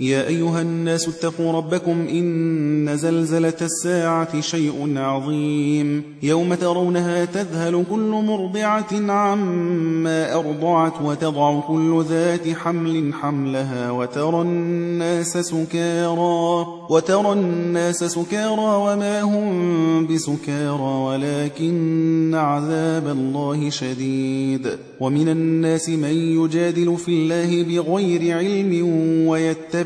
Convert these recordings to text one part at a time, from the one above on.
يا أيها الناس اتقوا ربكم إن زلزلة الساعة شيء عظيم. يوم ترونها تذهل كل مرضعة عما أرضعت وتضع كل ذات حمل حملها وترى الناس سكارى. وترى الناس سكارى وما هم بسكارى ولكن عذاب الله شديد. ومن الناس من يجادل في الله بغير علم ويتبع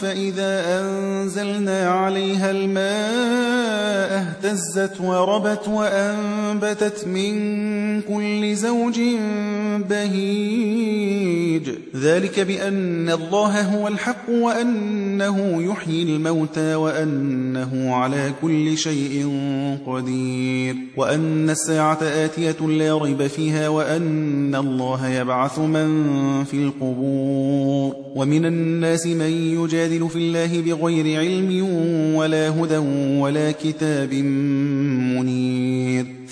فإذا أنزلنا عليها الماء اهتزت وربت وأنبتت من كل زوج بهيج. ذلك بأن الله هو الحق وأنه يحيي الموتى وأنه على كل شيء قدير. وأن الساعة آتية لا ريب فيها وأن الله يبعث من في القبور. ومن الناس من يجادل في الله بغير علم ولا هدى ولا كتاب منير.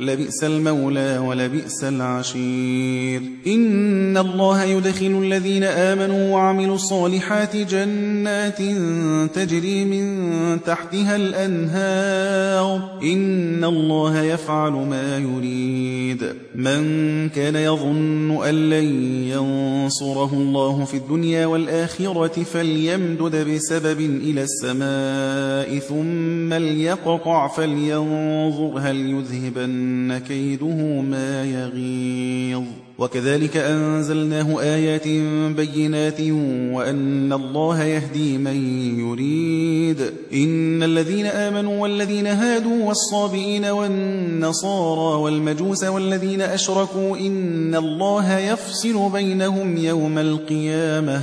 لبئس المولى ولبئس العشير. إن الله يدخل الذين آمنوا وعملوا الصالحات جنات تجري من تحتها الأنهار. إن الله يفعل ما يريد. من كان يظن أن لن ينصره الله في الدنيا والآخرة فليمدد بسبب إلى السماء ثم ليقطع فلينظر هل يذهبن إن كيده ما يغيظ. وكذلك أنزلناه آيات بينات وأن الله يهدي من يريد. إن الذين آمنوا والذين هادوا والصابئين والنصارى والمجوس والذين أشركوا إن الله يفصل بينهم يوم القيامة.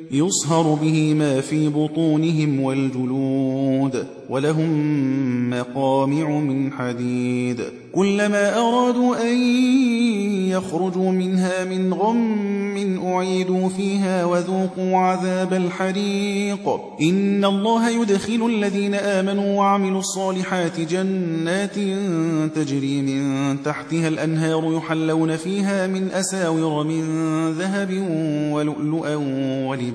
يصهر به ما في بطونهم والجلود ولهم مقامع من حديد. كلما أرادوا أن يخرجوا منها من غم أعيدوا فيها وذوقوا عذاب الحريق. إن الله يدخل الذين آمنوا وعملوا الصالحات جنات تجري من تحتها الأنهار يحلون فيها من أساور من ذهب ولؤلؤا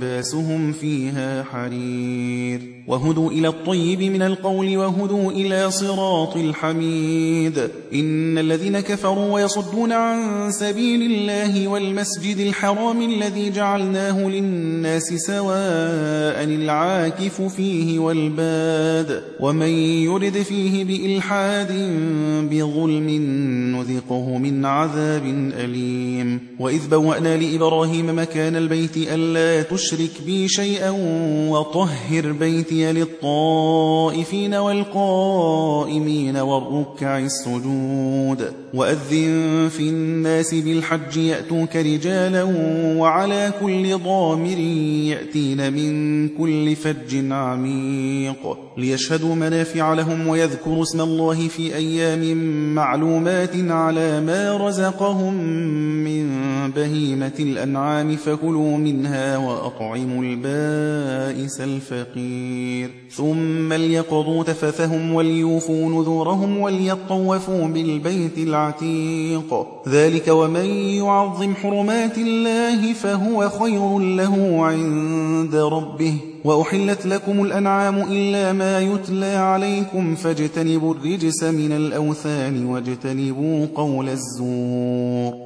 ولباسهم فيها حرير. وهدوا إلى الطيب من القول وهدوا إلى صراط الحميد. إن الذين كفروا ويصدون عن سبيل الله والمسجد الحرام الذي جعلناه للناس سواء العاكف فيه والباد. ومن يرد فيه بإلحاد بظلم نذقه من عذاب أليم. وإذ بوأنا لإبراهيم مكان البيت ألا تشرك بي شيئا وطهر بيتي للطائفين والقائمين والركع السجود وأذن في الناس بالحج يأتوك رجالا وعلى كل ضامر يأتين من كل فج عميق ليشهدوا منافع لهم ويذكروا اسم الله في أيام معلومات على ما رزقهم من بهيمة الأنعام فكلوا منها وأطعموا البائس الفقير. ثم ليقضوا تفثهم وليوفوا نذورهم وليطوفوا بالبيت العتيق. ذلك ومن يعظم حرمات الله فهو خير له عند ربه. وأحلت لكم الأنعام إلا ما يتلى عليكم فاجتنبوا الرجس من الأوثان واجتنبوا قول الزور.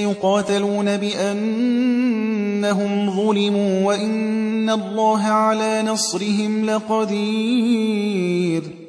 يقاتلون بأنهم ظلموا وإن الله على نصرهم لقدير.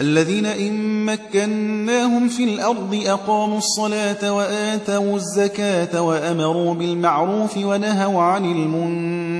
الذين إن مكناهم في الأرض أقاموا الصلاة وآتوا الزكاة وأمروا بالمعروف ونهوا عن المنكر.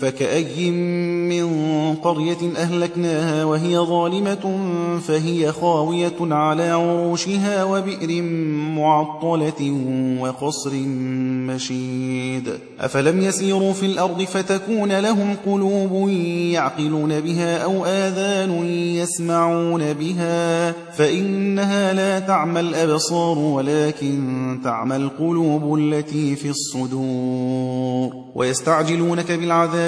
فكأي من قرية أهلكناها وهي ظالمة فهي خاوية على عروشها وبئر معطلة وقصر مشيد أفلم يسيروا في الأرض فتكون لهم قلوب يعقلون بها أو آذان يسمعون بها فإنها لا تعمى الأبصار ولكن تعمى القلوب التي في الصدور ويستعجلونك بالعذاب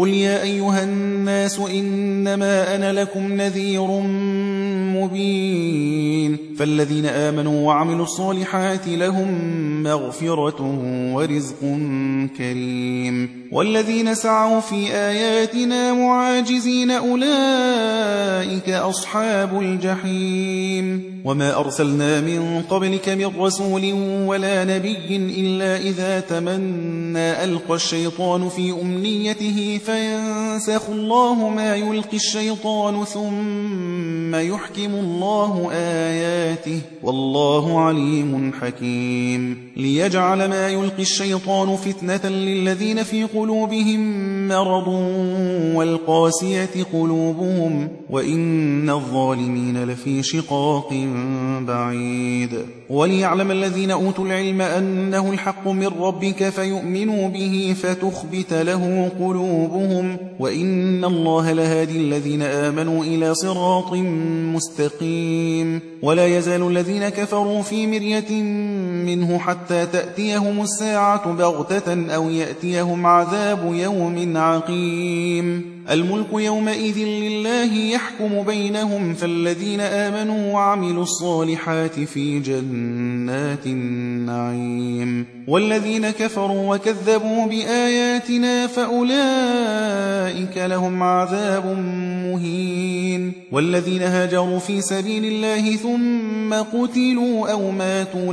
قل يا أيها الناس إنما أنا لكم نذير مبين فالذين آمنوا وعملوا الصالحات لهم مغفرة ورزق كريم والذين سعوا في آياتنا معاجزين أولئك أصحاب الجحيم وما أرسلنا من قبلك من رسول ولا نبي إلا إذا تمنى ألقى الشيطان في أمنيته فينسخ الله ما يلقي الشيطان ثم يحكم الله آياته والله عليم حكيم. ليجعل ما يلقي الشيطان فتنة للذين في قلوبهم مرض والقاسية قلوبهم وإن الظالمين لفي شقاق بعيد. وليعلم الذين أوتوا العلم أنه الحق من ربك فيؤمنوا به فتخبت له قلوبهم وإن الله لهادي الذين آمنوا إلى صراط مستقيم ولا يزال الذين كفروا في مرية منه حتى تأتيهم الساعة بغتة أو يأتيهم عذاب يوم عقيم. الملك يومئذ لله يحكم بينهم فالذين آمنوا وعملوا الصالحات في جنات النعيم. والذين كفروا وكذبوا بآياتنا فأولئك لهم عذاب مهين. والذين هاجروا في سبيل الله ثم قتلوا أو ماتوا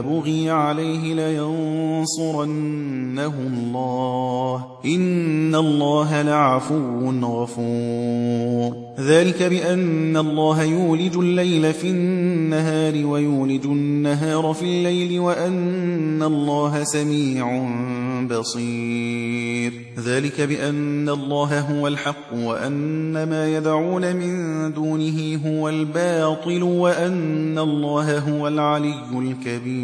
بغي عليه لينصرنه الله إن الله لعفو غفور. ذلك بأن الله يولج الليل في النهار ويولج النهار في الليل وأن الله سميع بصير. ذلك بأن الله هو الحق وأن ما يدعون من دونه هو الباطل وأن الله هو العلي الكبير.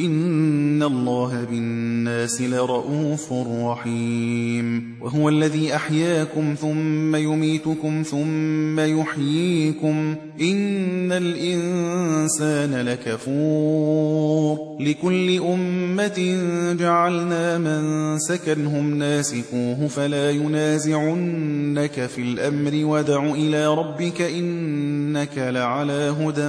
إن الله بالناس لرؤوف رحيم وهو الذي أحياكم ثم يميتكم ثم يحييكم إن الإنسان لكفور لكل أمة جعلنا من سكنهم ناسكوه فلا ينازعنك في الأمر ودع إلى ربك إنك لعلى هدى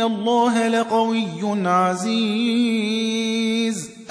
الله لقوي عزيز